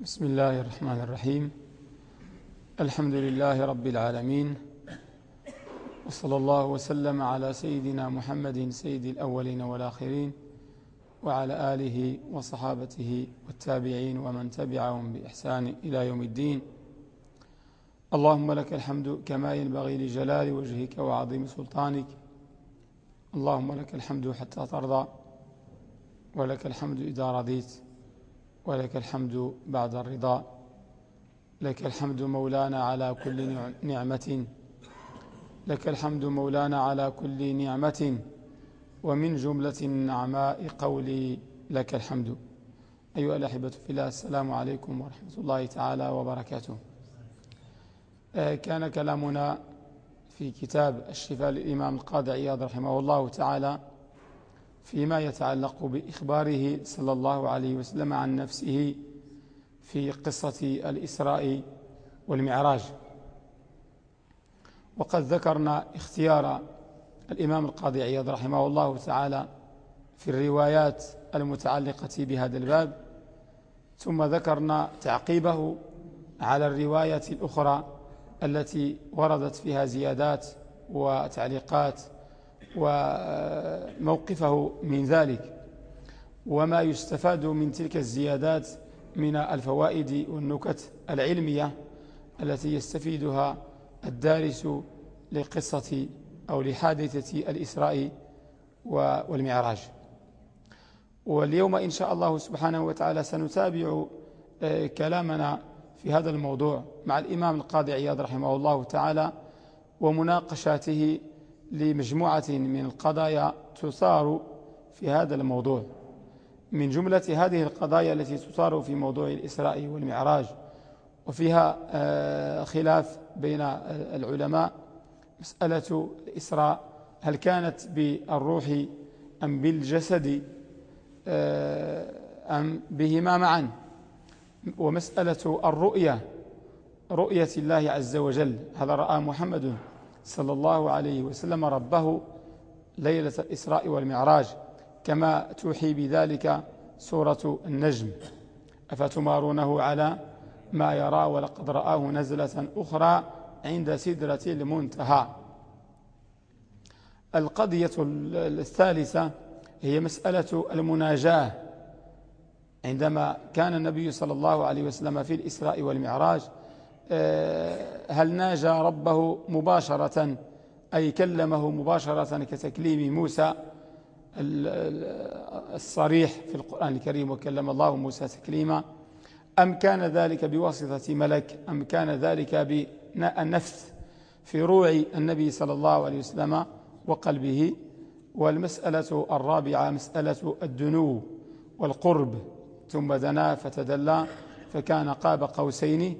بسم الله الرحمن الرحيم. الحمد لله رب العالمين. وصلى الله وسلم على سيدنا محمد سيد الأولين والآخرين وعلى آله وصحابته والتابعين ومن تبعهم بإحسان إلى يوم الدين. اللهم لك الحمد كما ينبغي لجلال وجهك وعظيم سلطانك. اللهم لك الحمد حتى ترضى ولك الحمد إذا رضيت. ولك الحمد بعد الرضا. لك الحمد مولانا على كل نعمة. لك الحمد مولانا على كل نعمة. ومن جملة النعماء قولي لك الحمد. أيها الأحبة في الله السلام عليكم ورحمة الله تعالى وبركاته. آه، كان كلامنا في كتاب الشفاء للإمام القاضي عياض رحمه الله تعالى فيما يتعلق بإخباره صلى الله عليه وسلم عن نفسه في قصة الإسراء والمعراج. وقد ذكرنا اختيار الإمام القاضي عياض رحمه الله تعالى في الروايات المتعلقة بهذا الباب ثم ذكرنا تعقيبه على الرواية الأخرى التي وردت فيها زيادات وتعليقات وموقفه من ذلك. وما يستفاد من تلك الزيادات من الفوائد والنكت العلمية التي يستفيدها الدارس لقصة أو لحادثة الإسراء والمعراج. واليوم إن شاء الله سبحانه وتعالى سنتابع آه، كلامنا في هذا الموضوع مع الإمام القاضي عياض رحمه الله تعالى ومناقشاته لمجموعة من القضايا تثار في هذا الموضوع. من جملة هذه القضايا التي تثار في موضوع الإسراء والمعراج وفيها آه، خلاف بين العلماء مسألة الإسراء هل كانت بالروح أم بالجسد آه، أم بهما معا؟ ومسألة الرؤية رؤية الله عز وجل هل رأى محمد؟ صلى الله عليه وسلم ربه ليلة الإسراء والمعراج كما توحي بذلك سورة النجم. أفتمارونه على ما يرى ولقد رآه نزلة أخرى عند سدرة المنتهى. القضية الثالثة هي مسألة المناجاة. عندما كان النبي صلى الله عليه وسلم في الإسراء والمعراج هل ناجى ربه مباشرة؟ أي كلمه مباشرة كتكليم موسى الصريح في القرآن الكريم وكلم الله موسى تكليما؟ أم كان ذلك بواسطة ملك؟ أم كان ذلك بالنفس في روع النبي صلى الله عليه وسلم وقلبه؟ والمسألة الرابعة مسألة الدنو والقرب. ثم دنا فتدلى فكان قاب قوسين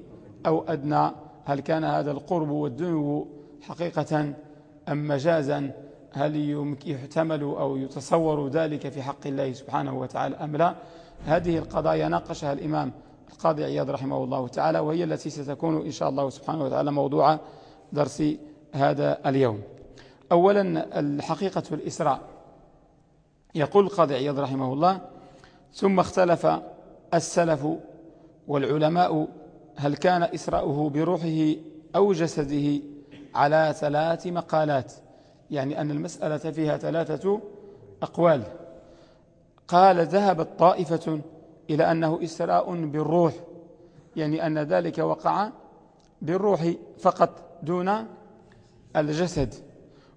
أو أدنى هل كان هذا القرب والدنو حقيقة أم مجازا؟ هل يحتمل أو يتصور ذلك في حق الله سبحانه وتعالى أم لا؟ هذه القضايا ناقشها الإمام القاضي عياض رحمه الله تعالى وهي التي ستكون إن شاء الله سبحانه وتعالى موضوع درس هذا اليوم. أولا الحقيقة الإسراء. يقول القاضي عياض رحمه الله ثم اختلف السلف والعلماء هل كان إسراؤه بروحه أو جسده على ثلاث مقالات؟ يعني أن المسألة فيها ثلاثة أقوال. قال ذهبت طائفة إلى أنه إسراء بالروح يعني أن ذلك وقع بالروح فقط دون الجسد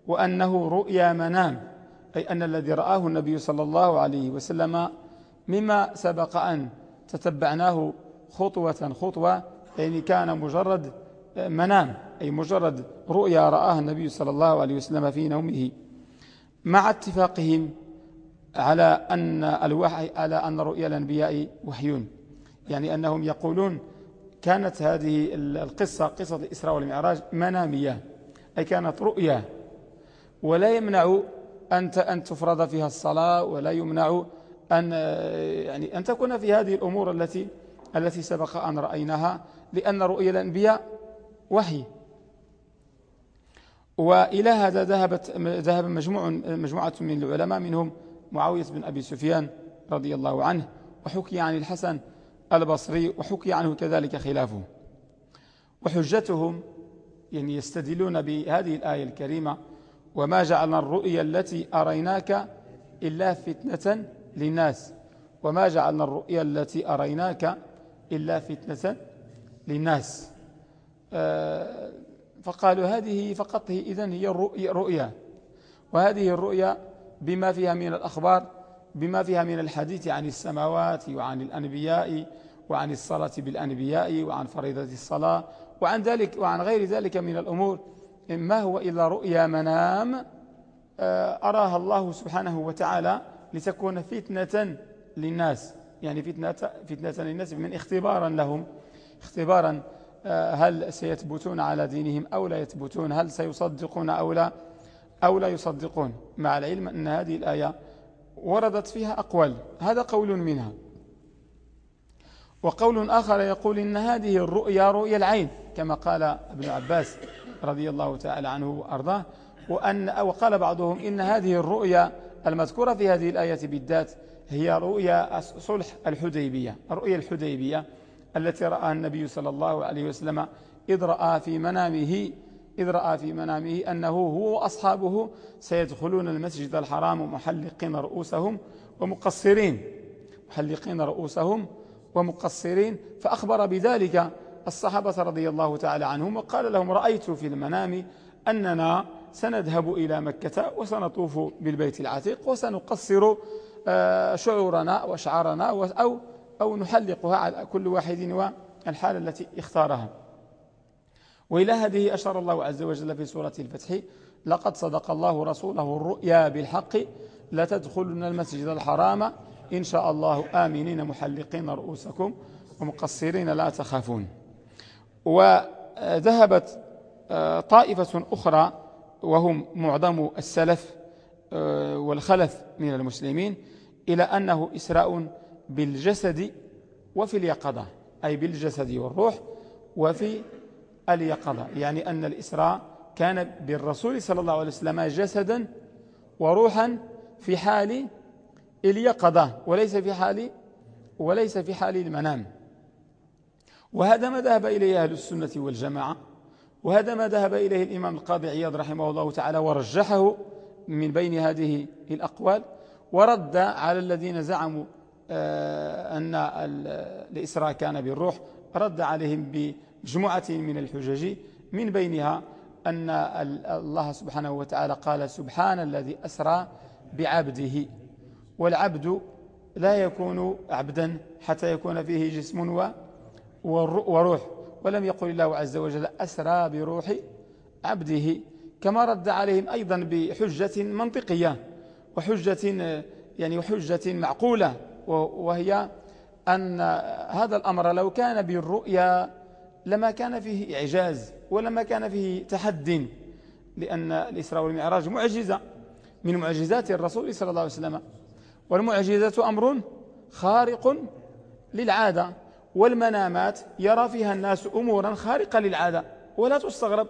وأنه رؤيا منام أي أن الذي رآه النبي صلى الله عليه وسلم مما سبق أن تتبعناه خطوة خطوة يعني كان مجرد منام أي مجرد رؤيا رآها النبي صلى الله عليه وسلم في نومه. مع اتفاقهم على أن الوحي على أن رؤيا الأنبياء وحيون. يعني أنهم يقولون كانت هذه القصة قصة الإسراء والمعراج منامية أي كانت رؤيا. ولا يمنع أن أن تفرض فيها الصلاة ولا يمنع أن يعني أن تكون في هذه الأمور التي التي سبق أن رأيناها. لأن رؤيا الأنبياء وحي. وإلى هذا ذهبت ذهب مجموع مجموعة من العلماء منهم معاوية بن أبي سفيان رضي الله عنه وحكي عن الحسن البصري وحكي عنه كذلك خلافه. وحجتهم يعني يستدلون بهذه الآية الكريمة وما جعلنا الرؤيا التي أريناك إلا فتنة للناس. وما جعلنا الرؤيا التي أريناك إلا فتنة للناس. آه، فقالوا هذه فقط إذن هي الرؤيا وهذه الرؤيا بما فيها من الأخبار بما فيها من الحديث عن السماوات وعن الأنبياء وعن الصلاة بالأنبياء وعن فريضة الصلاة وعن ذلك وعن غير ذلك من الأمور. ما هو إلا رؤيا منام آه، أراها الله سبحانه وتعالى لتكون فتنة للناس. يعني فتنة, فتنة للناس من اختبارا لهم. اختبارا آه، هل سيثبتون على دينهم أو لا يثبتون؟ هل سيصدقون أو لا؟ أو لا يصدقون؟ مع العلم أن هذه الآية وردت فيها أقوال هذا قول منها. وقول آخر يقول إن هذه الرؤيا رؤيا العين كما قال ابن عباس رضي الله تعالى عنه وأرضاه. وأن وقال بعضهم إن هذه الرؤيا المذكورة في هذه الآية بالذات هي رؤيا صلح الحديبية الرؤيا الحديبية. التي رأى النبي صلى الله عليه وسلم إذ رأى في منامه إذ رأى في منامه أنه هو وأصحابه سيدخلون المسجد الحرام محلقين رؤوسهم ومقصرين محلقين رؤوسهم ومقصرين. فأخبر بذلك الصحابة رضي الله تعالى عنهم وقال لهم رأيت في المنام أننا سنذهب إلى مكة وسنطوف بالبيت العتيق وسنقصر آه، شعورنا وأشعارنا أو, أو نحلقها على كل واحد والحالة التي اختارها. وإلى هذه أشار الله عز وجل في سورة الفتح لقد صدق الله رسوله الرؤيا بالحق لتدخلن المسجد الحرام. إن شاء الله آمنين محلقين رؤوسكم ومقصرين لا تخافون. وذهبت آه، طائفة أخرى وهم معظم السلف آه، والخلف من المسلمين إلى أنه إسراء بالجسد وفي اليقظة أي بالجسد والروح وفي اليقظة. يعني أن الإسراء كان بالرسول صلى الله عليه وسلم جسدا وروحا في حال اليقظة وليس في حال وليس في حال المنام. وهذا ما ذهب إليه أهل السنة والجماعة وهذا ما ذهب إليه الإمام القاضي عياض رحمه الله تعالى ورجحه من بين هذه الأقوال ورد على الذين زعموا أن الإسراء كان بالروح رد عليهم بمجموعة من الحجج. من بينها أن الله سبحانه وتعالى قال سبحان الذي أسرى بعبده والعبد لا يكون عبدا حتى يكون فيه جسم وروح ولم يقل الله عز وجل أسرى بروح عبده كما رد عليهم أيضا بحجة منطقية وحجة يعني وحجة معقولة. وهي أن هذا الأمر لو كان بالرؤيا لما كان فيه إعجاز ولما كان فيه تحد لأن الإسراء والمعراج معجزة من معجزات الرسول صلى الله عليه وسلم. والمعجزة أمر خارق للعادة والمنامات يرى فيها الناس أمورا خارقة للعادة. ولا تستغرب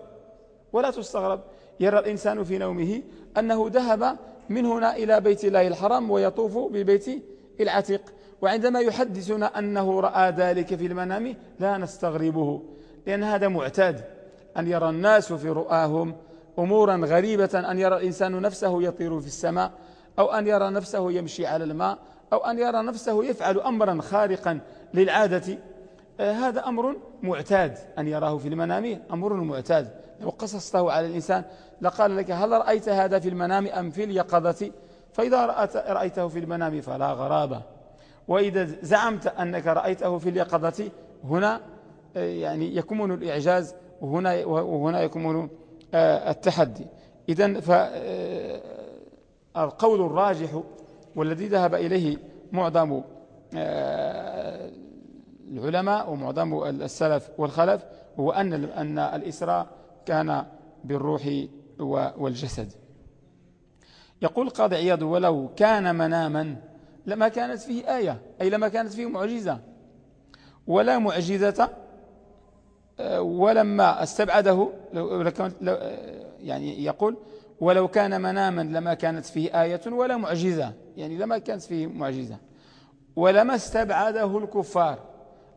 ولا تستغرب يرى الإنسان في نومه أنه ذهب من هنا إلى بيت الله الحرام ويطوف بالبيت العتيق. وعندما يحدثنا أنه رأى ذلك في المنام لا نستغربه لأن هذا معتاد. أن يرى الناس في رؤاهم أمورا غريبة أن يرى الإنسان نفسه يطير في السماء أو أن يرى نفسه يمشي على الماء أو أن يرى نفسه يفعل أمرا خارقا للعادة. آه، هذا أمر معتاد. أن يراه في المنام أمر معتاد. لو قصصته على الإنسان لقال لك هل رأيت هذا في المنام أم في اليقظة؟ فإذا رأيته في المنام فلا غرابة وإذا زعمت أنك رأيته في اليقظة هنا آه، يعني يكمن الإعجاز وهنا, وهنا يكمن آه، التحدي. إذن فالقول الراجح والذي ذهب إليه معظم العلماء ومعظم السلف والخلف هو أن الإسراء كان بالروح والجسد. يقول قاضي عياض ولو كان مناما لما كانت فيه آية أي لما كانت فيه معجزة. ولا معجزة ولما استبعده يعني يقول ولو كان مناما لما كانت فيه آية ولا معجزة. يعني لما كانت فيه معجزة. ولما استبعده الكفار.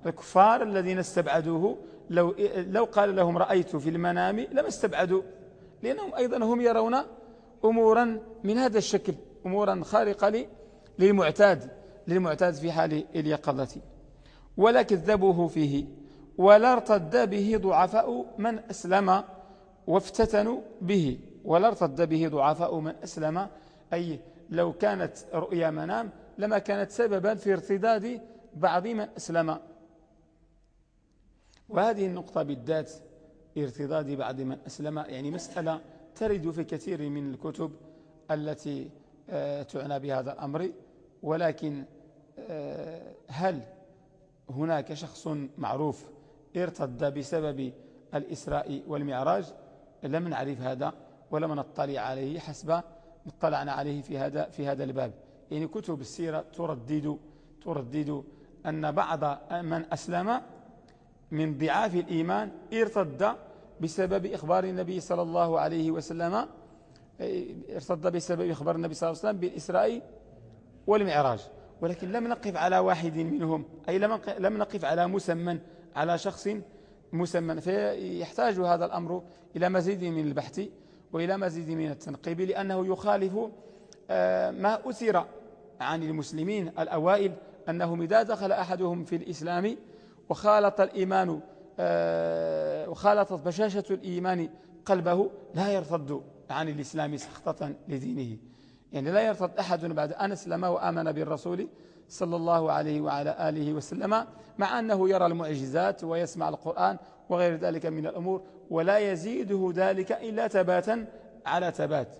الكفار الذين استبعدوه لو, لو قال لهم رأيت في المنام لما استبعدوا. لأنهم أيضا هم يرون أمورا من هذا الشكل أمورا خارقة للمعتاد للمعتاد في حال اليقظة. ولا كذبوه فيه ولا ارتد به ضعفاء من أسلم وافتتنوا به. ولا ارتد به ضعفاء من أسلم أي لو كانت رؤيا منام لما كانت سببا في ارتداد بعض من أسلم. وهذه النقطة بالذات ارتداد بعض من أسلم يعني مسألة ترد في كثير من الكتب التي آه، تعنى بهذا الأمر. ولكن آه، هل هناك شخص معروف ارتد بسبب الإسراء والمعراج؟ لم نعرف هذا ولم نطلع عليه حسب اطلعنا عليه في هذا في هذا الباب. يعني كتب السيرة تردد تردد أن بعض من أسلم من ضعاف الإيمان ارتد بسبب إخبار النبي صلى الله عليه وسلم ارتد بسبب إخبار النبي صلى الله عليه وسلم بالإسراء والمعراج. ولكن لم نقف على واحد منهم أي لم نقف على مسمى على شخص مسمى فيحتاج هذا الأمر إلى مزيد من البحث وإلى مزيد من التنقيب لأنه يخالف آه، ما أثر عن المسلمين الأوائل أنهم إذا دخل أحدهم في الإسلام وخالط الإيمان وخالطت بشاشة الإيمان قلبه لا يرتد عن الإسلام سخطة لدينه. يعني لا يرتد أحد بعد أن أسلم وآمن بالرسول صلى الله عليه وعلى آله وسلم مع أنه يرى المعجزات ويسمع القرآن وغير ذلك من الأمور ولا يزيده ذلك إلا تباتا على تبات.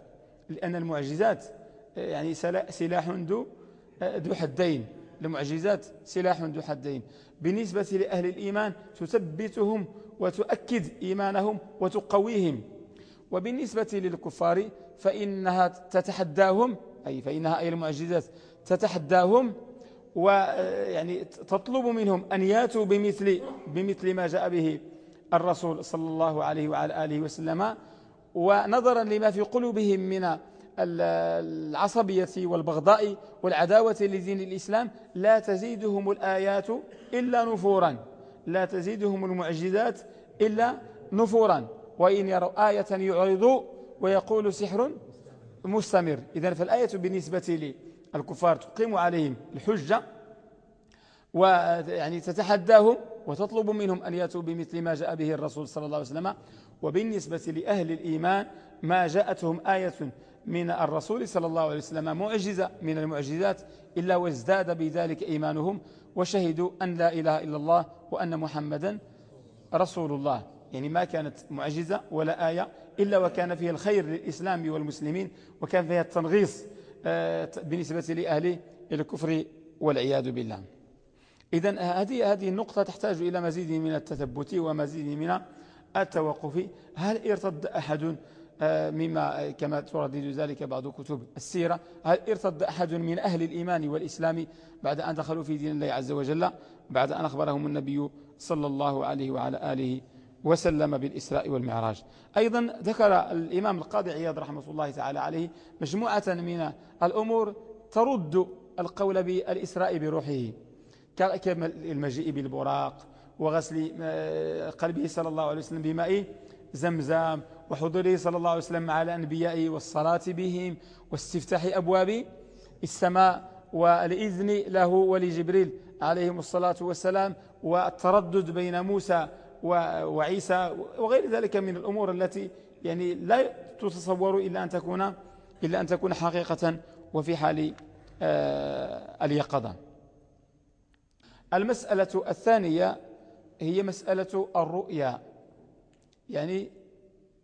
لأن المعجزات يعني سلاح ذو ذو حدين. المعجزات سلاح ذو حدين. بالنسبة لأهل الإيمان تثبتهم وتؤكد إيمانهم وتقويهم. وبالنسبة للكفار فإنها تتحداهم أي فإنها أي المعجزات تتحداهم ويعني تطلب منهم أن ياتوا بمثل, بمثل ما جاء به الرسول صلى الله عليه وعلى آله وسلم. ونظرا لما في قلوبهم من العصبية والبغضاء والعداوة لدين الإسلام لا تزيدهم الآيات إلا نفورا. لا تزيدهم المعجزات إلا نفورا. وإن يروا آية يعرضوا ويقول سحر مستمر. إذن فالآية بالنسبة لي الكفار تقيم عليهم الحجة ويعني تتحداهم وتطلب منهم أن يأتوا بمثل ما جاء به الرسول صلى الله عليه وسلم. وبالنسبة لأهل الإيمان ما جاءتهم آية من الرسول صلى الله عليه وسلم معجزة من المعجزات إلا وازداد بذلك إيمانهم وشهدوا أن لا إله إلا الله وأن محمدا رسول الله. يعني ما كانت معجزة ولا آية إلا وكان فيها الخير للإسلام والمسلمين وكان فيها التنغيص آه، بالنسبة لأهل الكفر والعياذ بالله. إذا هذه هذه النقطة تحتاج إلى مزيد من التثبت ومزيد من التوقف. هل ارتد أحد مما كما تردد ذلك بعض كتب السيرة. هل ارتد أحد من أهل الإيمان والإسلام بعد أن دخلوا في دين الله عز وجل؟ بعد أن أخبرهم النبي صلى الله عليه وعلى آله وسلم بالإسراء والمعراج. أيضا ذكر الإمام القاضي عياض رحمة الله تعالى عليه مجموعة من الأمور ترد القول بالإسراء بروحه كالمجيء بالبراق وغسل آه، قلبه صلى الله عليه وسلم بماء زمزم وحضوره صلى الله عليه وسلم مع الأنبياء والصلاة بهم واستفتاح أبواب السماء والإذن له ولجبريل عليهم الصلاة والسلام والتردد بين موسى وعيسى وغير ذلك من الأمور التي يعني لا تتصور إلا أن تكون إلا أن تكون حقيقة وفي حال آه، اليقظة. المسألة الثانية هي مسألة الرؤيا. يعني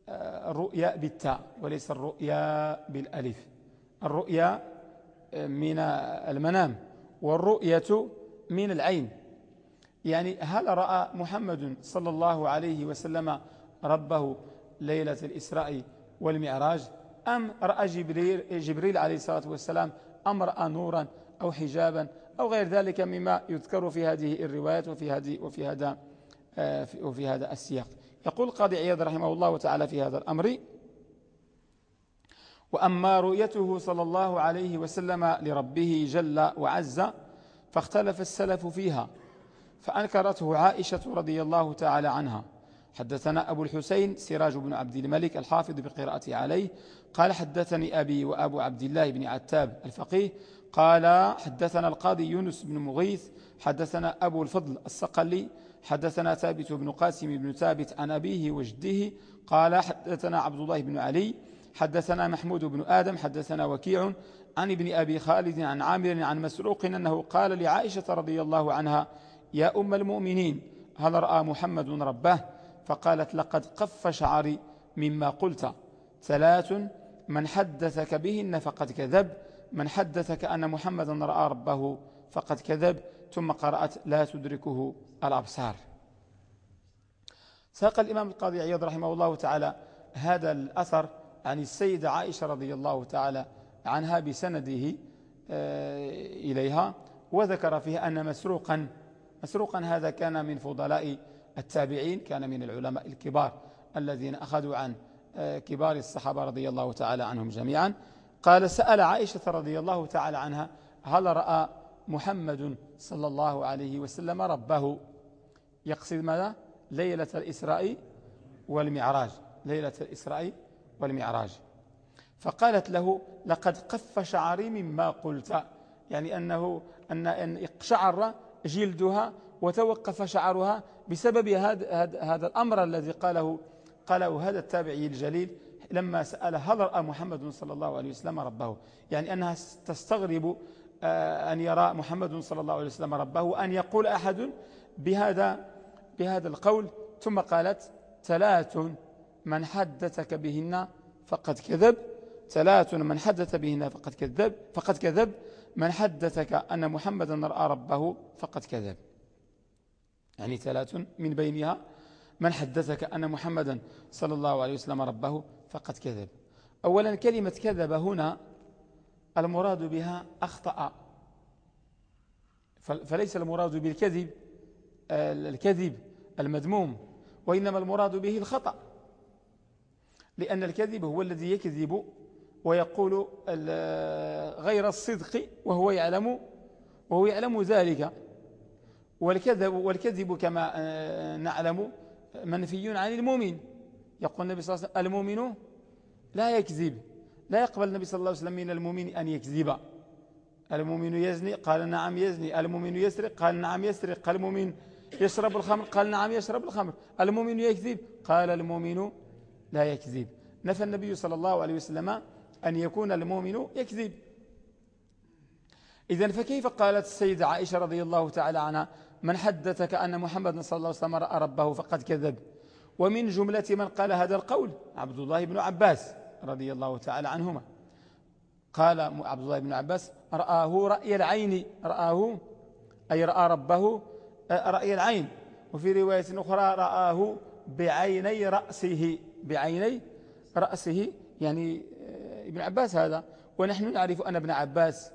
آه، الرؤيا بالتاء وليس الرؤيا بالألف. الرؤيا آه، من المنام والرؤية من العين. يعني هل رأى محمد صلى الله عليه وسلم ربه ليلة الإسراء والمعراج؟ أم رأى جبريل, جبريل عليه الصلاة والسلام أم رأى نورا أو حجابا أو غير ذلك مما يذكر في هذه الروايات وفي, هذه وفي, هذا آه، وفي هذا السياق؟ يقول قاضي عياض رحمه الله تعالى في هذا الأمر وأما رؤيته صلى الله عليه وسلم لربه جل وعز فاختلف السلف فيها فأنكرته عائشة رضي الله تعالى عنها. حدثنا أبو الحسين سراج بن عبد الملك الحافظ بقراءته عليه قال حدثني أبي وأبو عبد الله بن عتاب الفقيه قال حدثنا القاضي يونس بن مغيث حدثنا أبو الفضل السقلي حدثنا ثابت بن قاسم بن ثابت عن أبيه وجده قال حدثنا عبد الله بن علي حدثنا محمود بن آدم حدثنا وكيع عن ابن أبي خالد عن عامر عن مسروق أنه قال لعائشة رضي الله عنها يا أم المؤمنين هل رأى محمد ربه؟ فقالت لقد قف شعري مما قلت. ثلاث من حدثك بهن فقد كذب من حدثك أن محمدا رأى ربه فقد كذب. ثم قرأت لا تدركه الأبصار. ساق الإمام القاضي عياض رحمه الله تعالى هذا الأثر عن السيدة عائشة رضي الله تعالى عنها بسنده آه، إليها وذكر فيها أن مسروقا مسروقا هذا كان من فضلاء التابعين كان من العلماء الكبار الذين أخذوا عن آه، كبار الصحابة رضي الله تعالى عنهم جميعا. قال سأل عائشة رضي الله تعالى عنها هل رأى محمد صلى الله عليه وسلم ربه. يقصد ماذا؟ ليلة الإسراء والمعراج. ليلة الإسراء والمعراج. فقالت له لقد قف شعري مما قلت. يعني أنه أن, أن اقشعر جلدها وتوقف شعرها بسبب هذا, هذا الأمر الذي قاله قاله هذا التابعي الجليل لما سأل هل رأى محمد صلى الله عليه وسلم ربه. يعني أنها تستغرب أن يرى محمد صلى الله عليه وسلم ربه وأن يقول أحد بهذا, بهذا القول ثم قالت ثلاث من حدثك بهن فقد كذب ثلاث من حدث بهن فقد كذب فقد كذب من حدثك أن محمدا رأى ربه فقد كذب. يعني ثلاث من بينها من حدثك أن محمدا صلى الله عليه وسلم ربه فقد كذب. أولا كلمة كذب هنا المراد بها أخطأ. فليس المراد بالكذب الكذب المذموم وإنما المراد به الخطأ. لأن الكذب هو الذي يكذب ويقول غير الصدق وهو يعلم وهو يعلم ذلك. والكذب, والكذب كما آه، نعلم منفي عن المؤمن. يقول النبي صلى الله عليه وسلم المؤمن لا يكذب. لا يقبل النبي صلى الله عليه وسلم من المؤمن أن يكذب. المؤمن يزني قال نعم يزني. المؤمن يسرق قال نعم يسرق. قال المؤمن يشرب الخمر قال نعم يشرب الخمر. المؤمن يكذب قال المؤمن لا يكذب. نفى النبي صلى الله عليه وسلم أن يكون المؤمن يكذب. إذن فكيف قالت السيدة عائشة رضي الله تعالى عنها من حدثك أن محمد صلى الله عليه وسلم رأى ربه فقد كذب. ومن جملة من قال هذا القول عبد الله بن عباس. رضي الله تعالى عنهما. قال عبد الله بن عباس رآه رأي العين رآه أي رأى ربه رأي العين. وفي رواية أخرى رآه بعيني رأسه. بعيني رأسه يعني آه، ابن عباس هذا. ونحن نعرف أن ابن عباس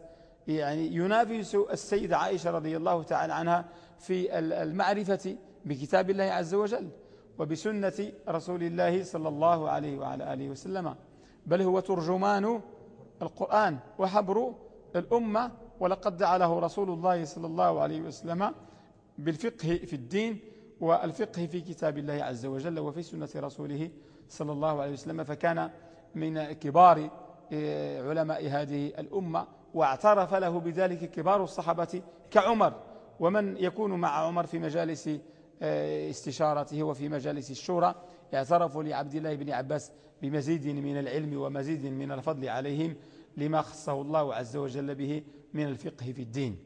يعني ينافس السيدة عائشة رضي الله تعالى عنها في المعرفة بكتاب الله عز وجل وبسنة رسول الله صلى الله عليه وعلى آله وسلم. بل هو ترجمان القرآن وحبر الأمة ولقد جعله رسول الله صلى الله عليه وسلم بالفقه في الدين والفقه في كتاب الله عز وجل وفي سنة رسوله صلى الله عليه وسلم فكان من كبار آه، علماء هذه الأمة واعترف له بذلك كبار الصحابة كعمر. ومن يكون مع عمر في مجالس آه، استشارته وفي مجالس الشورى اعترفوا لعبد الله بن عباس بمزيد من العلم ومزيد من الفضل عليهم لما خصه الله عز وجل به من الفقه في الدين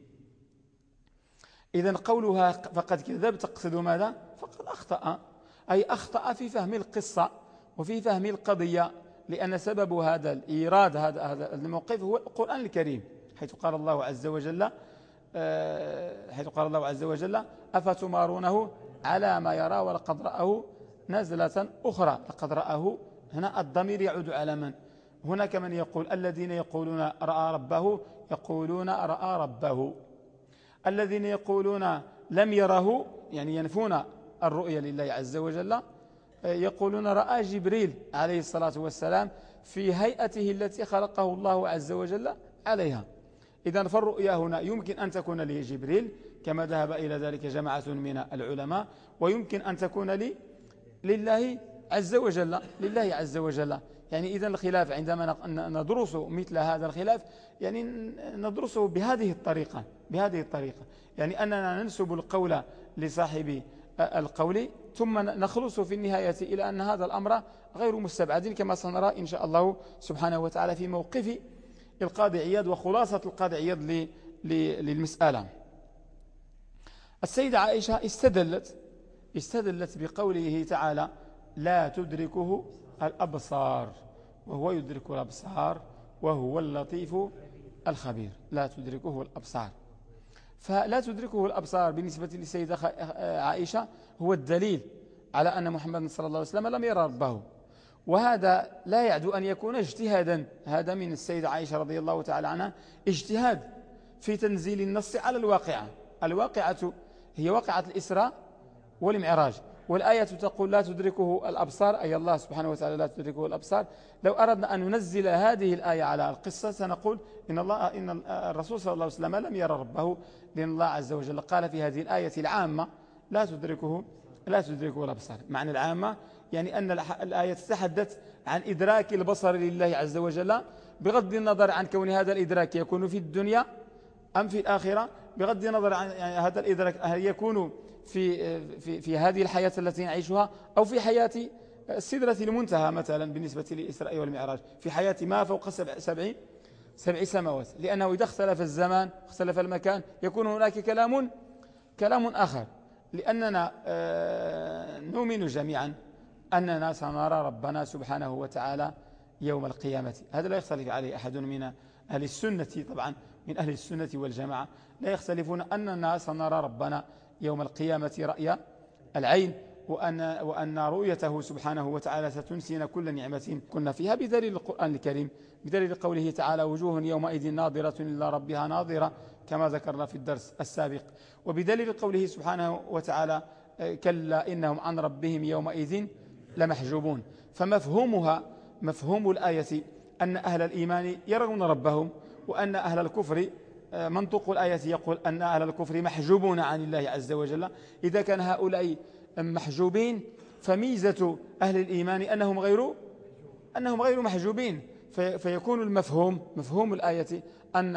إذا قولها فقد كذب تقصد ماذا؟ فقد أخطأ أي أخطأ في فهم القصة وفي فهم القضية لأن سبب هذا الإيراد هذا الموقف هو القرآن الكريم حيث قال الله عز وجل آه، حيث قال الله عز وجل أفتمارونه على ما يرى ولقد رأه نزلة أخرى لقد رأه. هنا الضمير يعود على من؟ هناك من يقول الذين يقولون رأى ربه يقولون رأى ربه. الذين يقولون لم يره يعني ينفون الرؤية لله عز وجل يقولون رأى جبريل عليه الصلاة والسلام في هيئته التي خلقه الله عز وجل عليها. إذا فالرؤيا هنا يمكن أن تكون لجبريل كما ذهب إلى ذلك جماعة من العلماء ويمكن أن تكون لي لله عز وجل لله عز وجل. يعني إذا الخلاف عندما ندرس مثل هذا الخلاف يعني ندرسه بهذه الطريقة بهذه الطريقة. يعني أننا ننسب القول لصاحب القول ثم نخلص في النهاية إلى أن هذا الأمر غير مستبعد كما سنرى إن شاء الله سبحانه وتعالى في موقف القاضي عياد وخلاصة القاضي عياد للمسألة. السيدة عائشة استدلت استدلت بقوله تعالى لا تدركه الأبصار وهو يدرك الأبصار وهو اللطيف الخبير. لا تدركه الأبصار. فلا تدركه الأبصار بالنسبة للسيدة عائشة هو الدليل على أن محمد صلى الله عليه وسلم لم يرى ربه. وهذا لا يعدو أن يكون اجتهادا. هذا من السيدة عائشة رضي الله تعالى عنها اجتهاد في تنزيل النص على الواقعة. الواقعة هي واقعة الإسراء والمعراج. والآية تقول لا تدركه الأبصار أي الله سبحانه وتعالى لا تدركه الأبصار. لو أردنا أن ننزل هذه الآية على القصة سنقول إن, الله إن الرسول صلى الله عليه وسلم لم يرى ربه لأن الله عز وجل قال في هذه الآية العامة لا تدركه لا تدركه الأبصار. معنى العامة يعني أن الآية تتحدث عن إدراك البصر لله عز وجل بغض النظر عن كون هذا الإدراك يكون في الدنيا أم في الآخرة بغض النظر عن هذا الإدراك هل يكون في, في, في هذه الحياة التي نعيشها أو في حياة السدرة المنتهى مثلا بالنسبة لإسراء والمعراج. في حياة ما فوق سبع, سبع, سبع سماوات. لأنه إذا اختلف الزمان اختلف المكان يكون هناك كلام كلام آخر. لأننا آه، نؤمن جميعا أننا سنرى ربنا سبحانه وتعالى يوم القيامة. هذا لا يختلف عليه أحد من أهل السنة طبعا من أهل السنة والجماعة. لا يختلفون أننا سنرى ربنا يوم القيامة رأي العين وأن, وأن رؤيته سبحانه وتعالى ستنسينا كل نعمة كنا فيها بدليل القرآن الكريم بدليل قوله تعالى وجوه يومئذ ناظرة إلى ربها ناظرة كما ذكرنا في الدرس السابق. وبدليل قوله سبحانه وتعالى كلا إنهم عن ربهم يومئذ لمحجوبون فمفهومها مفهوم الآية أن أهل الإيمان يرون ربهم وأن أهل الكفر منطق الآية يقول أن أهل الكفر محجوبون عن الله عز وجل. إذا كان هؤلاء محجوبين فميزة أهل الإيمان أنهم غير أنهم غير محجوبين. فيكون المفهوم مفهوم الآية أن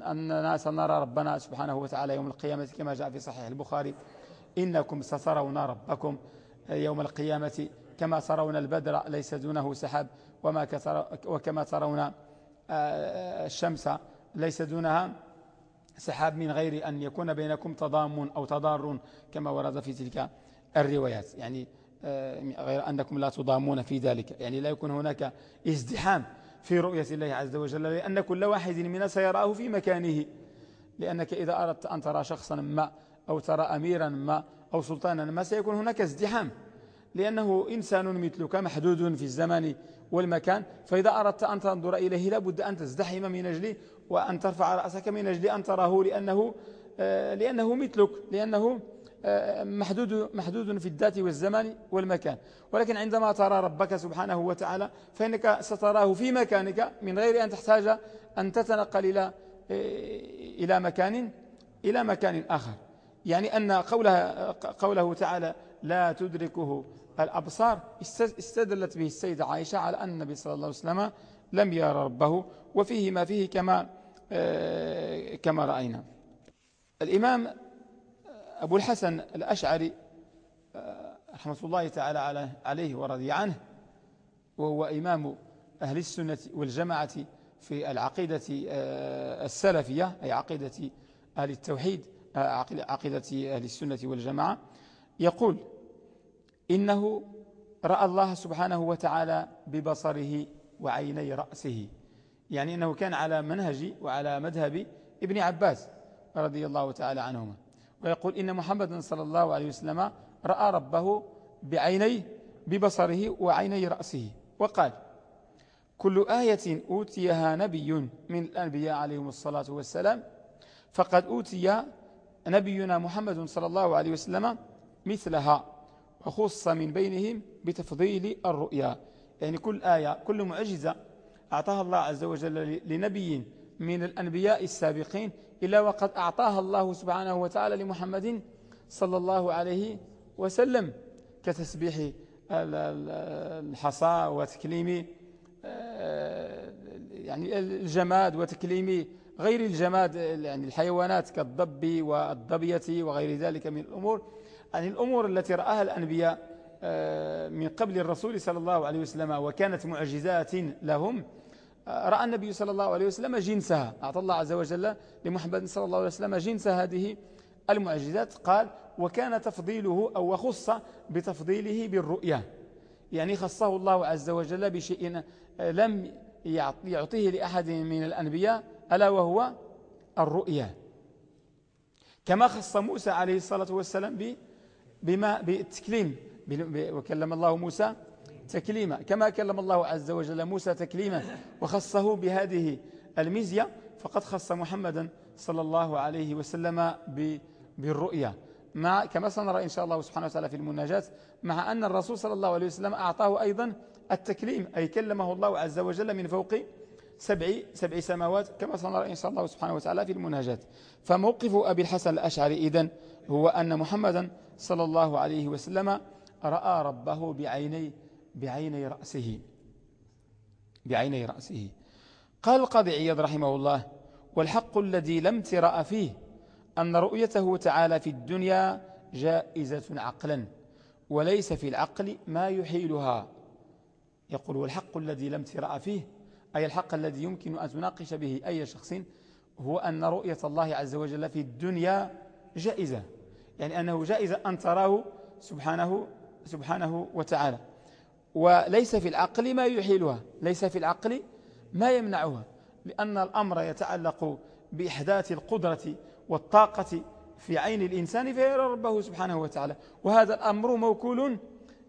أننا سنرى ربنا سبحانه وتعالى يوم القيامة كما جاء في صحيح البخاري. إنكم سترون ربكم يوم القيامة كما ترون البدر ليس دونه سحاب وما وكما ترون الشمس ليس دونها سحاب من غير أن يكون بينكم تضام أو تضار كما ورد في تلك الروايات. يعني آه، غير أنكم لا تضامون في ذلك. يعني لا يكون هناك ازدحام في رؤية الله عز وجل لأن كل واحد منا سيراه في مكانه. لأنك إذا أردت أن ترى شخصا ما أو ترى أميرا ما أو سلطانا ما سيكون هناك ازدحام. لأنه إنسان مثلك محدود في الزمان والمكان فإذا أردت أن تنظر إليه لابد أن تزدحم من أجل وأن ترفع رأسك من أجل أن تراه لأنه, آه، لأنه مثلك لأنه آه، محدود, محدود في الذات والزمان والمكان. ولكن عندما ترى ربك سبحانه وتعالى فإنك ستراه في مكانك من غير أن تحتاج أن تتنقل إلى, آه، إلى مكان إلى مكان آخر. يعني أن قوله, قوله تعالى لا تدركه الأبصار استدلت به السيدة عائشة على أن النبي صلى الله عليه وسلم لم يرى ربه وفيه ما فيه كما آه، كما رأينا. الإمام أبو الحسن الأشعري آه، رحمة الله تعالى عليه ورضي عنه وهو إمام أهل السنة والجماعة في العقيدة آه، السلفية أي عقيدة أهل التوحيد عقيدة أهل السنة والجماعة يقول إنه رأى الله سبحانه وتعالى ببصره وعيني رأسه. يعني أنه كان على منهج وعلى مذهب ابن عباس رضي الله تعالى عنهما. ويقول إن محمد صلى الله عليه وسلم رأى ربه بعيني ببصره وعيني رأسه. وقال كل آية أوتيها نبي من الأنبياء عليهم الصلاة والسلام فقد أوتي نبينا محمد صلى الله عليه وسلم مثلها وخص من بينهم بتفضيل الرؤيا. يعني كل آية كل معجزة أعطاها الله عز وجل لنبي من الأنبياء السابقين إلا وقد أعطاها الله سبحانه وتعالى لمحمد صلى الله عليه وسلم كتسبيح الحصى وتكليم آه، يعني الجماد وتكليم غير الجماد يعني الحيوانات كالضب والضبية وغير ذلك من الأمور. يعني الأمور التي رآها الأنبياء من قبل الرسول صلى الله عليه وسلم وكانت معجزات لهم. آه، رأى النبي صلى الله عليه وسلم جنسها. أعطى الله عز وجل لمحمد صلى الله عليه وسلم جنس هذه المعجزات. قال وكان تفضيله أو وخص بتفضيله بالرؤية يعني خصه الله عز وجل بشيء لم يعطيه لأحد من الأنبياء ألا وهو الرؤية. كما خص موسى عليه الصلاة والسلام بما بالتكليم. وكلم الله موسى تكليما. كما كلم الله عز وجل موسى تكليما وخصه بهذه الميزية فقد خص محمدا صلى الله عليه وسلم بالرؤية مع كما سنرى إن شاء الله سبحانه وتعالى في المناجات مع أن الرسول صلى الله عليه وسلم أعطاه أيضا التكليم أي كلمه الله عز وجل من فوق سبع, سبع سماوات كما سنرى إن شاء الله سبحانه وتعالى في المناجات. فموقف أبي الحسن الأشعري إذن هو أن محمدا صلى الله عليه وسلم رأى ربه بعيني بعيني رأسه. بعيني رأسه. قال القاضي عياض رحمه الله والحق الذي لم ترأ فيه أن رؤيته تعالى في الدنيا جائزة عقلا وليس في العقل ما يحيلها. يقول والحق الذي لم ترأ فيه أي الحق الذي يمكن أن تناقش به أي شخص هو أن رؤية الله عز وجل في الدنيا جائزة. يعني أنه جائزة أن تراه سبحانه, سبحانه وتعالى. وليس في العقل ما يحيلها ليس في العقل ما يمنعها لأن الأمر يتعلق بإحداث القدرة والطاقة في عين الإنسان فيرى ربه سبحانه وتعالى. وهذا الأمر موكول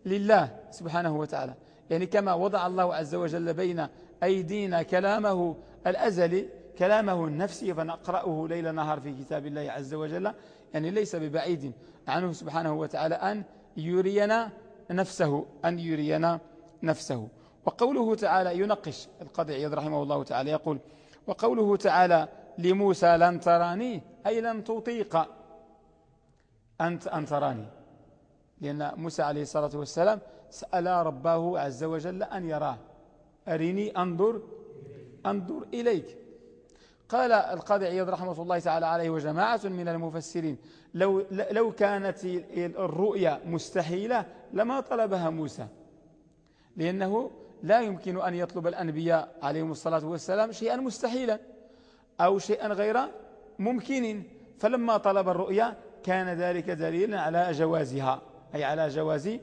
لله سبحانه وتعالى. يعني كما وضع الله عز وجل بين أيدينا كلامه الأزلي كلامه النفسي فنقرأه ليل نهار في كتاب الله عز وجل. يعني ليس ببعيد عنه سبحانه وتعالى أن يرينا نفسه أن يرينا نفسه. وقوله تعالى ينقش القاضي عياض رحمه الله تعالى يقول وقوله تعالى لموسى لن تراني أي لن تطيق أنت أن تراني. لأن موسى عليه الصلاة والسلام سأل ربه عز وجل أن يراه. أرني أنظر أنظر إليك. قال القاضي عياض رحمة الله تعالى عليه وجماعة من المفسرين لو, لو كانت الرؤيا مستحيلة لما طلبها موسى. لأنه لا يمكن أن يطلب الأنبياء عليهم الصلاة والسلام شيئا مستحيلا أو شيئا غير ممكن. فلما طلب الرؤيا كان ذلك دليلا على جوازها أي على جواز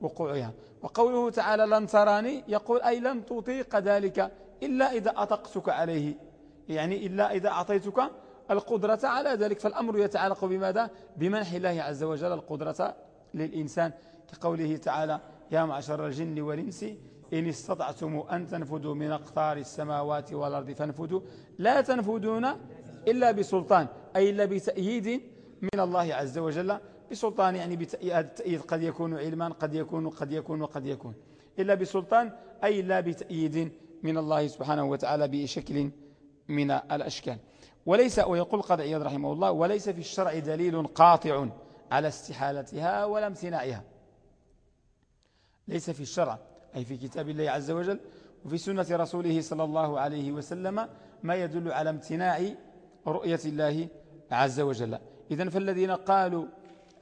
وقوعها. وقوله تعالى لن تراني يقول أي لن تطيق ذلك إلا إذا أطقتك عليه. يعني إلا إذا أعطيتك القدرة على ذلك فالأمر يتعلق بماذا؟ بمنح الله عز وجل القدرة للإنسان. كقوله تعالى يا معشر الجن والإنس إن استطعتم أن تنفذوا من أقطار السماوات والأرض فانفذوا. لا تنفذون إلا بسلطان أي إلا بتأييد من الله عز وجل. بسلطان يعني بتأييد قد يكون علما قد يكون قد يكون وقد يكون. إلا بسلطان أي لا بتأييد من الله سبحانه وتعالى بشكل من الأشكال. وليس ويقول قد عياد رحمه الله وليس في الشرع دليل قاطع على استحالتها ولا امتناعها. ليس في الشرع أي في كتاب الله عز وجل وفي سنة رسوله صلى الله عليه وسلم ما يدل على امتناع رؤية الله عز وجل. إذن فالذين قالوا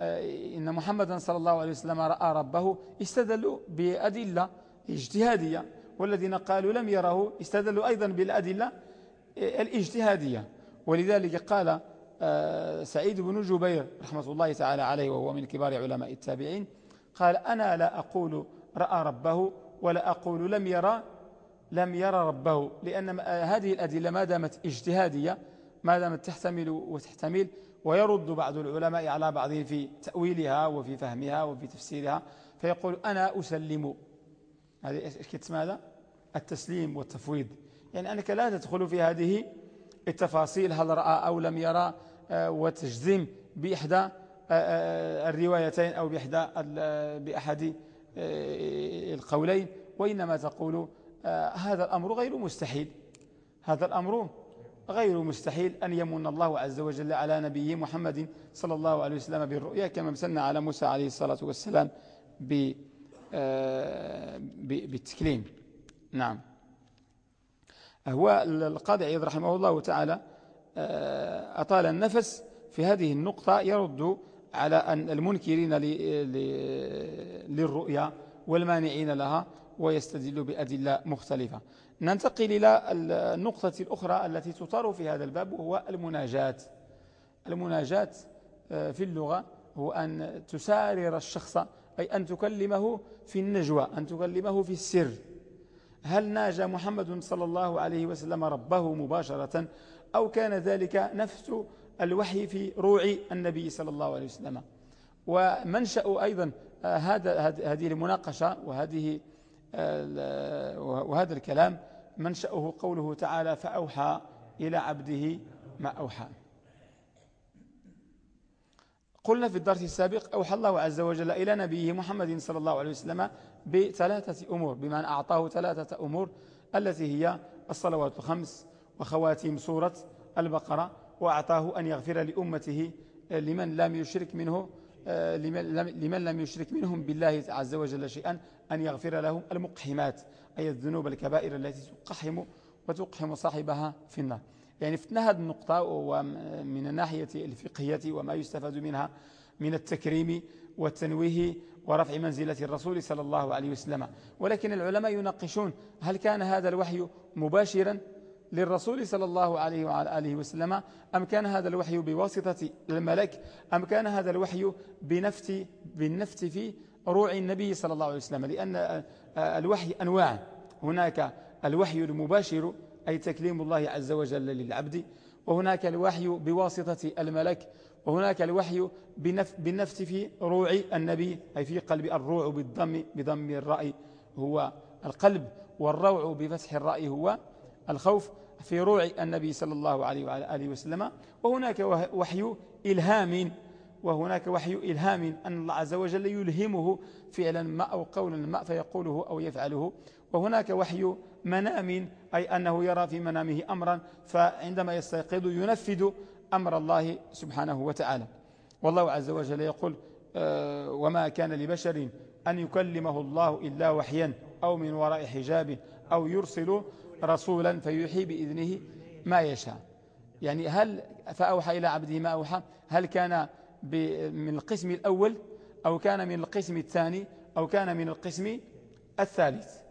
آه، إن محمدا صلى الله عليه وسلم رأى ربه استدلوا بأدلة اجتهادية والذين قالوا لم يره استدلوا أيضا بالأدلة الاجتهادية. ولذلك قال آه، سعيد بن جبير رحمة الله تعالى عليه وهو من كبار علماء التابعين قال أنا لا أقول رأى ربه ولا أقول لم يرى لم يرى ربه لأن هذه الأدلة ما دامت اجتهادية ما دامت تحتمل وتحتمل ويرد بعض العلماء على بعض في تأويلها وفي فهمها وفي تفسيرها فيقول أنا أسلم. هذه ماذا التسليم والتفويض. يعني أنك لا تدخل في هذه التفاصيل هل رأى أو لم يرى آه، وتجزم بإحدى آه، آه، الروايتين أو بإحدى بأحد القولين. وإنما تقول هذا الأمر غير مستحيل. هذا الأمر غير مستحيل أن يمن الله عز وجل على نبيه محمد صلى الله عليه وسلم بالرؤيا كما مسنا على موسى عليه الصلاة والسلام بالتكليم. نعم. هو القاضي عيد رحمه الله تعالى آه، أطال النفس في هذه النقطة يرد على أن المنكرين للرؤيا والمانعين لها ويستدل بأدلة مختلفة. ننتقل إلى النقطة الأخرى التي تطار في هذا الباب وهو المناجات المناجات آه، في اللغة هو أن تسارر الشخص أي أن تكلمه في النجوى أن تكلمه في السر. هل ناجى محمد صلى الله عليه وسلم ربه مباشرة أو كان ذلك نفس الوحي في روع النبي صلى الله عليه وسلم؟ ومنشأ أيضا آه، هذا هذه المناقشة وهذه وهذا الكلام منشأه قوله تعالى فأوحى إلى عبده ما أوحى. قلنا في الدرس السابق أوحى الله عز وجل إلى نبيه محمد صلى الله عليه وسلم بثلاثة أمور بمعنى أعطاه ثلاثة أمور التي هي الصلوات الخمس وخواتيم سورة البقرة وأعطاه أن يغفر لأمته لمن لم يشرك منه لمن لم يشرك منهم بالله عز وجل شيئا أن يغفر لهم المقحمات أي الذنوب الكبائر التي تقحم وتقحم صاحبها في النار. يعني فتنا هذه النقطة ومن الناحية الفقهية وما يستفاد منها من التكريم والتنويه ورفع منزلة الرسول صلى الله عليه وسلم. ولكن العلماء يناقشون هل كان هذا الوحي مباشرا للرسول صلى الله عليه وعلى آله وسلم أم كان هذا الوحي بواسطة الملك أم كان هذا الوحي بنفت, بالنفت في روع النبي صلى الله عليه وسلم؟ لأن الوحي أنواع. هناك الوحي المباشر أي تكليم الله عز وجل للعبد وهناك الوحي بواسطة الملك وهناك الوحي بالنفس في روع النبي أي في قلب الروع بالضم بضم الرأي هو القلب والروع بفتح الرأي هو الخوف في روع النبي صلى الله عليه وعلى آله وسلم. وهناك وحي إلهام وهناك وحي إلهام أن الله عز وجل يلهمه فعلا ما أو قولا ما فيقوله أو يفعله. وهناك وحي منام أي أنه يرى في منامه أمرا فعندما يستيقظ ينفذ أمر الله سبحانه وتعالى. والله عز وجل يقول آه، وما كان لبشر أن يكلمه الله إلا وحيا أو من وراء حجاب أو يرسل رسولا فيوحي بإذنه ما يشاء. يعني هل فأوحى إلى عبده ما أوحى؟ هل كان من القسم الأول أو كان من القسم الثاني أو كان من القسم الثالث؟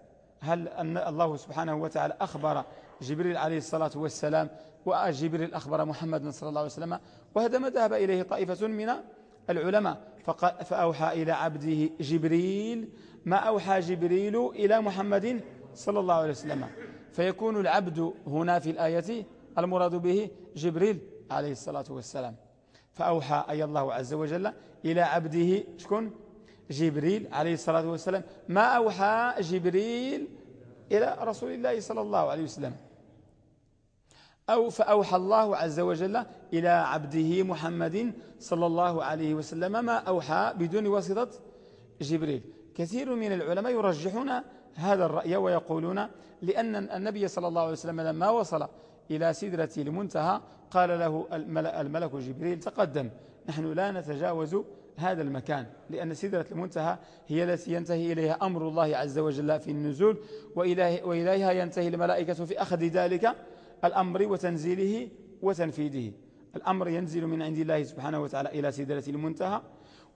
هل أن الله سبحانه وتعالى أخبر جبريل عليه الصلاة والسلام وجبريل أخبر محمد صلى الله عليه وسلم؟ وهذا ما ذهب إليه طائفة من العلماء. فأوحى إلى عبده جبريل ما أوحى جبريل إلى محمد صلى الله عليه وسلم. فيكون العبد هنا في الآية المراد به جبريل عليه الصلاة والسلام. فأوحى أي الله عز وجل إلى عبده شكون؟ جبريل عليه الصلاة والسلام. ما أوحى جبريل إلى رسول الله صلى الله عليه وسلم. أو فأوحى الله عز وجل إلى عبده محمد صلى الله عليه وسلم. ما أوحى بدون واسطة جبريل. كثير من العلماء يرجحون هذا الرأي ويقولون لأن النبي صلى الله عليه وسلم لما وصل إلى سدرة المنتهى قال له الملك جبريل تقدم. نحن لا نتجاوز هذا المكان لأن سدرة المنتهى هي التي ينتهي إليها أمر الله عز وجل في النزول وإليها ينتهي الملائكة في أخذ ذلك الأمر وتنزيله وتنفيذه. الأمر ينزل من عند الله سبحانه وتعالى إلى سدرة المنتهى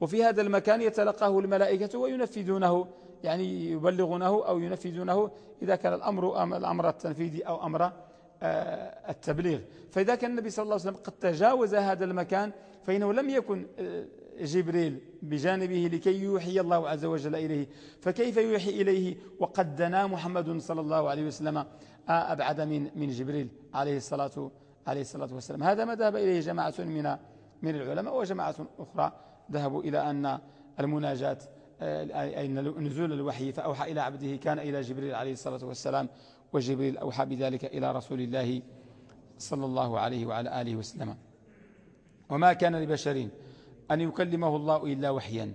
وفي هذا المكان يتلقاه الملائكة وينفذونه يعني يبلغونه أو ينفذونه إذا كان الأمر الأمر التنفيذي أو أمر آه، التبليغ. فإذا كان النبي صلى الله عليه وسلم قد تجاوز هذا المكان فإنه لم يكن آه، جبريل بجانبه لكي يوحي الله عز وجل إليه. فكيف يوحي إليه؟ وقد دنا محمد صلى الله عليه وسلم آه، أبعد من من جبريل عليه الصلاة عليه الصلاة والسلام. هذا ما ذهب إليه جماعة من من العلماء وجماعة أخرى ذهبوا إلى أن المناجاة أي نزول الوحي فأوحى إلى عبده كان إلى جبريل عليه الصلاة والسلام وجبريل أوحى بذلك إلى رسول الله صلى الله عليه وعلى آله وسلم. وما كان لبشر أن يكلمه الله إلا وحيا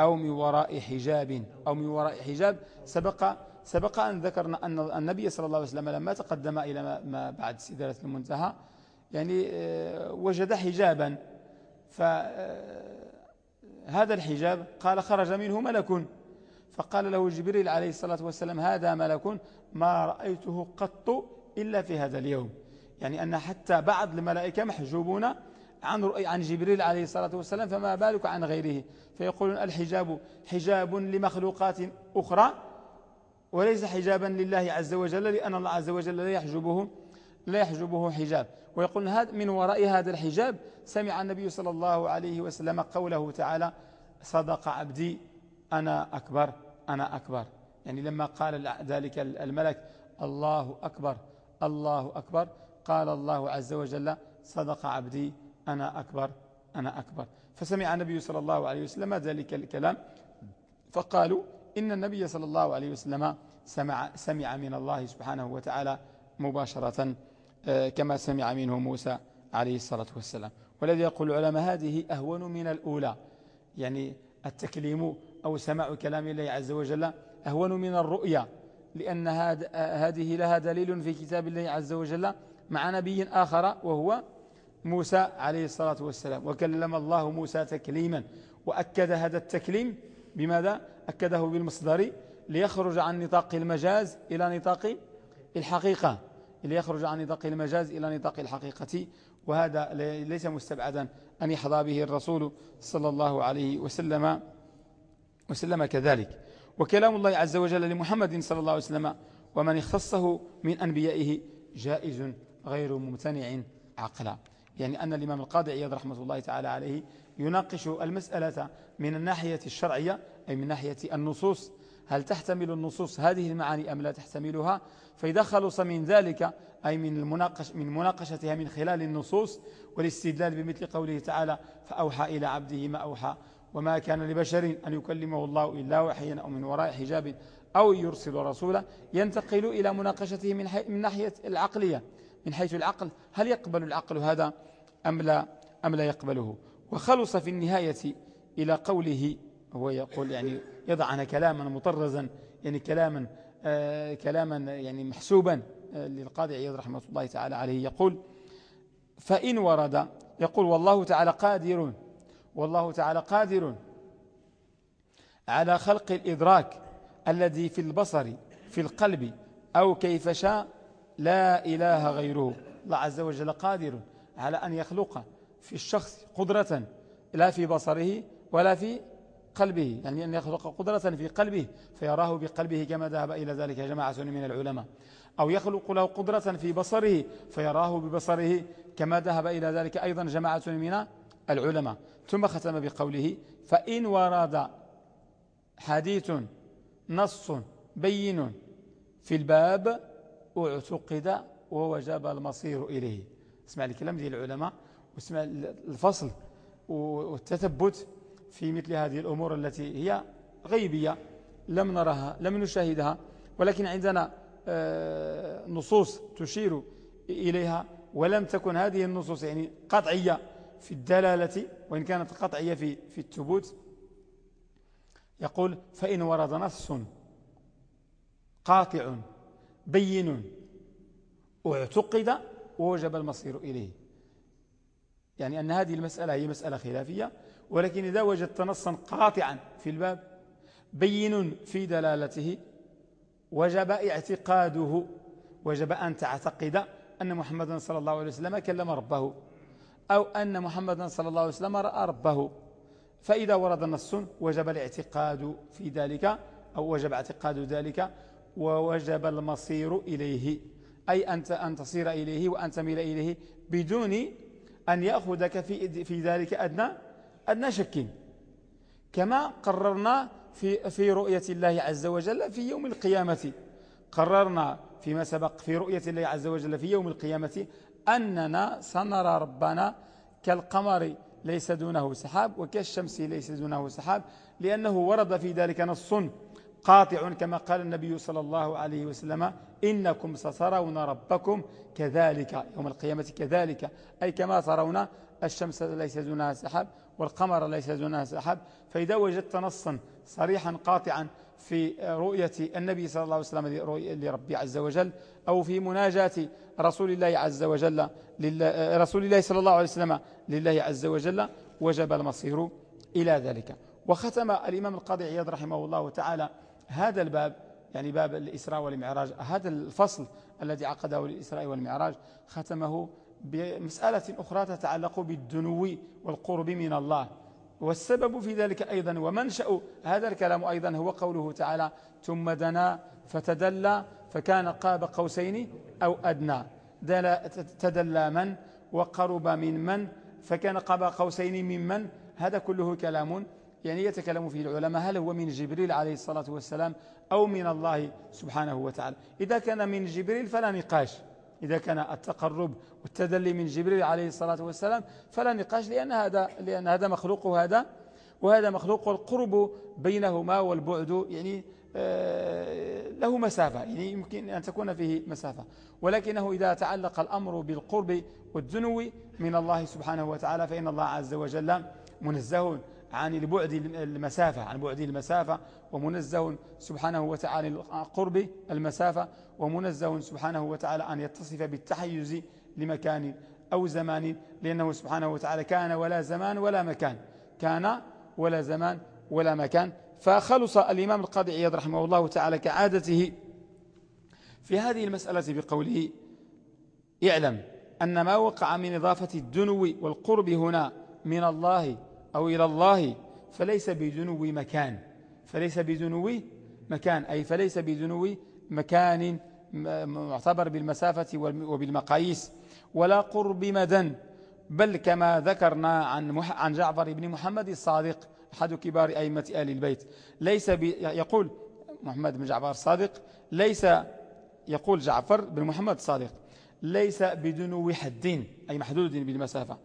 أو من وراء حجاب أو من وراء حجاب. سبق سبق أن ذكرنا أن النبي صلى الله عليه وسلم لما تقدم إلى ما بعد سدرة المنتهى يعني آه، وجد حجابا. فهذا الحجاب قال خرج منه ملك. فقال له جبريل عليه الصلاة والسلام هذا ملك ما رأيته قط إلا في هذا اليوم. يعني أن حتى بعض الملائكة محجوبون عن عن جبريل عليه الصلاة والسلام فما بالك عن غيره؟ فيقولون الحجاب حجاب لمخلوقات أخرى وليس حجابا لله عز وجل لأن الله عز وجل لا يحجبه لا يحجبه حجاب. ويقول هذا من وراء هذا الحجاب سمع النبي صلى الله عليه وسلم قوله تعالى صدق عبدي أنا أكبر أنا أكبر. يعني لما قال ذلك الملك الله أكبر الله أكبر. قال الله عز وجل صدق عبدي أنا أكبر أنا أكبر. فسمع النبي صلى الله عليه وسلم ذلك الكلام فقالوا إن النبي صلى الله عليه وسلم سمع, سمع من الله سبحانه وتعالى مباشرة آه، كما سمع منه موسى عليه الصلاة والسلام. والذي يقول العلماء هذه أهون من الأولى. يعني التكليم أو سماع كلام الله عز وجل أهون من الرؤيا لأن هذه لها دليل في كتاب الله عز وجل مع نبي آخر وهو موسى عليه الصلاة والسلام. وكلم الله موسى تكليما وأكد هذا التكليم بماذا؟ أكده بالمصدر ليخرج عن نطاق المجاز إلى نطاق الحقيقة ليخرج عن نطاق المجاز إلى نطاق الحقيقة. وهذا ليس مستبعدا أن يحظى به الرسول صلى الله عليه وسلم وسلم كذلك. وكلام الله عز وجل لمحمد صلى الله عليه وسلم ومن اختصه من أنبيائه جائز غير ممتنع عقلا. يعني أن الإمام القاضي عياض رحمة الله تعالى عليه يناقش المسألة من الناحية الشرعية أي من ناحية النصوص. هل تحتمل النصوص هذه المعاني أم لا تحتملها؟ فإذا خلص من ذلك أي من, المناقش من مناقشتها من خلال النصوص والاستدلال بمثل قوله تعالى فأوحى إلى عبده ما أوحى وما كان لبشر أن يكلمه الله إلا وحيا أو من وراء حجاب أو يرسل رسولا. ينتقل إلى مناقشته من, من ناحية العقلية من حيث العقل. هل يقبل العقل هذا؟ أم لا, أم لا يقبله. وخلص في النهاية إلى قوله هو يقول يعني يضعنا كلاما مطرزا يعني كلاما آه كلاما يعني محسوبا آه للقاضي عياض رحمة الله تعالى عليه. يقول فإن ورد يقول والله تعالى قادر والله تعالى قادر على خلق الإدراك الذي في البصر في القلب أو كيف شاء لا إله غيره. الله عز وجل قادر. على أن يخلق في الشخص قدرة لا في بصره ولا في قلبه. يعني أن يخلق قدرة في قلبه فيراه بقلبه كما ذهب إلى ذلك جماعة من العلماء. أو يخلق له قدرة في بصره فيراه ببصره كما ذهب إلى ذلك أيضا جماعة من العلماء. ثم ختم بقوله فإن ورد حديث نص بين في الباب اعتقد ووجب المصير إليه. اسمع الكلام ديال العلماء واسمع الفصل والتثبت في مثل هذه الأمور التي هي غيبية لم نرها لم نشاهدها ولكن عندنا آه، نصوص تشير إليها ولم تكن هذه النصوص يعني قطعية في الدلالة وإن كانت قطعية في, في الثبوت. يقول فإن ورد نص قاطع بين اعتقد ووجب المصير إليه. يعني أن هذه المسألة هي مسألة خلافية ولكن إذا وجدت نصا قاطعا في الباب بين في دلالته وجب اعتقاده وجب أن تعتقد أن محمدا صلى الله عليه وسلم كلم ربه أو أن محمدا صلى الله عليه وسلم رأى ربه. فإذا ورد نص وجب الاعتقاد في ذلك أو وجب اعتقاد ذلك ووجب المصير إليه. أي أنت أن تصير إليه وأن تميل إليه بدون أن يأخذك في, في ذلك أدنى, أدنى شك. كما قررنا في, في رؤية الله عز وجل في يوم القيامة. قررنا فيما سبق في رؤية الله عز وجل في يوم القيامة أننا سنرى ربنا كالقمر ليس دونه سحاب وكالشمس ليس دونه سحاب لأنه ورد في ذلك نص. قاطع كما قال النبي صلى الله عليه وسلم إنكم سترون ربكم كذلك يوم القيامة كذلك. أي كما ترون الشمس ليس دونها سحاب والقمر ليس دونها سحاب. فإذا وجدت نصا صريحا قاطعا في رؤية النبي صلى الله عليه وسلم لربي عز وجل أو في مناجاة رسول الله عز وجل رسول الله صلى الله عليه وسلم لله عز وجل وجب المصير إلى ذلك. وختم الإمام القاضي عياض رحمه الله تعالى هذا الباب يعني باب الإسراء والمعراج هذا الفصل الذي عقده الإسراء والمعراج ختمه بمسألة أخرى تتعلق بالدنو والقرب من الله. والسبب في ذلك أيضا ومنشأ هذا الكلام أيضا هو قوله تعالى ثم دنا فتدلى فكان قاب قوسين أو أدنى تدلى من؟ وقرب من من؟ فكان قاب قوسين من من؟ هذا كله كلام يعني يتكلم فيه العلماء هل هو من جبريل عليه الصلاة والسلام أو من الله سبحانه وتعالى. إذا كان من جبريل فلا نقاش. إذا كان التقرب والتدلي من جبريل عليه الصلاة والسلام فلا نقاش لأن هذا, لأن هذا مخلوق هذا وهذا مخلوق والقرب بينهما والبعد يعني آه، له مسافة يعني يمكن أن تكون فيه مسافة. ولكنه إذا تعلق الأمر بالقرب والدنو من الله سبحانه وتعالى فإن الله عز وجل منزه عن البعد المسافة عن بعد المسافة ومنزه سبحانه وتعالى قرب المسافة ومنزه سبحانه وتعالى أن يتصف بالتحيز لمكان أو زمان لأنه سبحانه وتعالى كان ولا زمان ولا مكان. كان ولا زمان ولا مكان. فخلص الإمام القاضي عياض رحمه الله تعالى كعادته في هذه المسألة بقوله اعلم أن ما وقع من إضافة الدنو والقرب هنا من الله أو إلى الله فليس بدنو مكان. فليس بدنو مكان أي فليس بدنو مكان معتبر بالمسافة وبالمقاييس. ولا قرب مدى بل كما ذكرنا عن عن جعفر بن محمد الصادق أحد كبار أئمة آل البيت. ليس يقول محمد بن جعفر الصادق ليس يقول جعفر بن محمد الصادق. ليس بدنو حد أي محدود بالمسافة.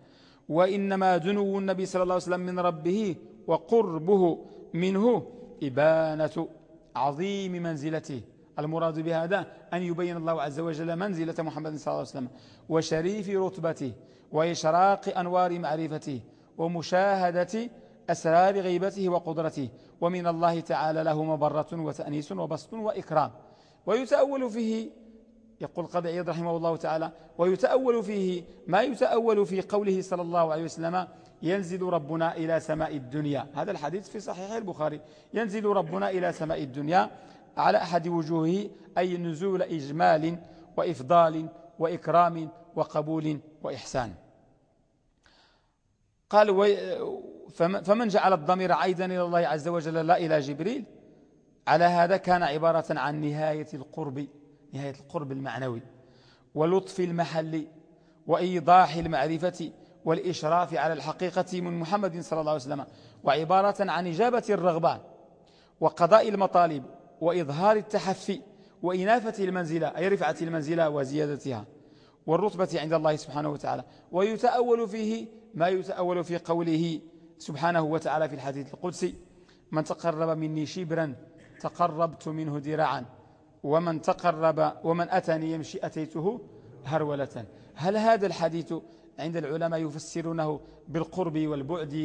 وإنما دنو النبي صلى الله عليه وسلم من ربه وقربه منه إبانة عظيم منزلته. المراد بهذا أن يبين الله عز وجل منزلة محمد صلى الله عليه وسلم وشريف رتبته وإشراق أنوار معرفته ومشاهدة أسرار غيبته وقدرته. ومن الله تعالى له مبرة وتأنيس وبسط وإكرام. ويتأول فيه يقول قد عيد رحمه الله تعالى ويتأول فيه ما يتأول في قوله صلى الله عليه وسلم ينزل ربنا إلى سماء الدنيا. هذا الحديث في صحيح البخاري. ينزل ربنا إلى سماء الدنيا على أحد وجوهه أي نزول إجمال وإفضال وإكرام وقبول وإحسان. قال فمن جعل الضمير عيدا إلى الله عز وجل لا إلى جبريل على هذا كان عبارة عن نهاية القرب. نهاية القرب المعنوي ولطف المحل وإيضاح المعرفة والإشراف على الحقيقة من محمد صلى الله عليه وسلم وعبارة عن إجابة الرغبة وقضاء المطالب وإظهار التحفي وإنافة المنزلة أي رفعة المنزلة وزيادتها والرتبة عند الله سبحانه وتعالى. ويتأول فيه ما يتأول في قوله سبحانه وتعالى في الحديث القدسي من تقرب مني شبرا تقربت منه ذراعا ومن تقرب ومن أتاني يمشي أتيته هرولة. هل هذا الحديث عند العلماء يفسرونه بالقرب والبعد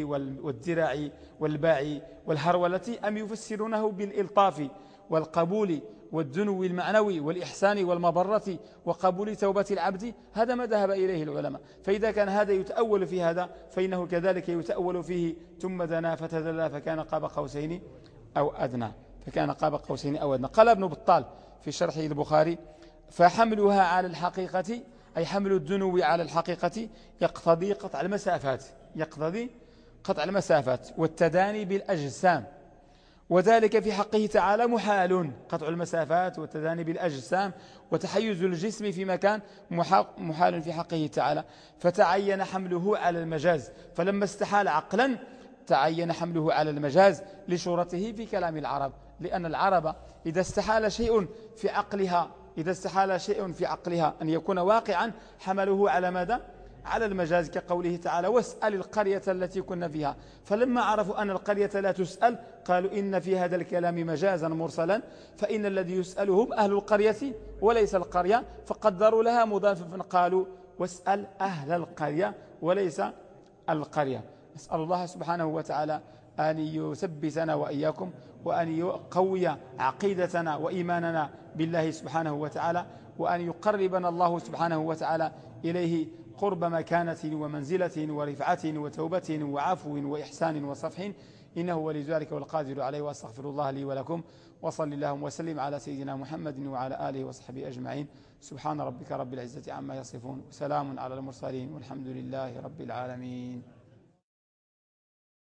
والذراع والباع والهرولة أم يفسرونه بالإلطاف والقبول والدنو المعنوي والإحسان والمبرة وقبول توبة العبد؟ هذا ما ذهب إليه العلماء. فإذا كان هذا يتأول في هذا فإنه كذلك يتأول فيه. ثم دنا فتدلى فكان قاب قوسين أو أدنى. فكان قاب قوسين أو أدنى. قال ابن بطال في شرح البخاري فحملها على الحقيقة أي حمل الدنو على الحقيقة يقتضي قطع المسافات يقتضي قطع المسافات والتداني بالأجسام وذلك في حقه تعالى محال قطع المسافات والتداني بالأجسام وتحيز الجسم في مكان محال في حقه تعالى. فتعين حمله على المجاز فلما استحال عقلا تعين حمله على المجاز لشورته في كلام العرب. لأن العرب إذا استحال شيء في عقلها إذا استحال شيء في عقلها أن يكون واقعا حمله على ماذا؟ على المجاز كقوله تعالى واسأل القرية التي كنا فيها فلما عرفوا أن القرية لا تسأل قالوا إن في هذا الكلام مجازا مرسلا فإن الذي يسألهم أهل القرية وليس القرية فقدروا لها مضافا قالوا واسأل أهل القرية وليس القرية نسأل الله سبحانه وتعالى أن يثبتنا وإياكم وأن يقوي عقيدتنا وإيماننا بالله سبحانه وتعالى وأن يقربنا الله سبحانه وتعالى إليه قرب مكانة ومنزلة ورفعة وتوبة وعفو وإحسان وصفح. إنه ولي ذلك والقادر عليه وأستغفر الله لي ولكم. وصل اللهم وسلم على سيدنا محمد وعلى آله وصحبه أجمعين. سبحان ربك رب العزة عما يصفون وسلام على المرسلين والحمد لله رب العالمين.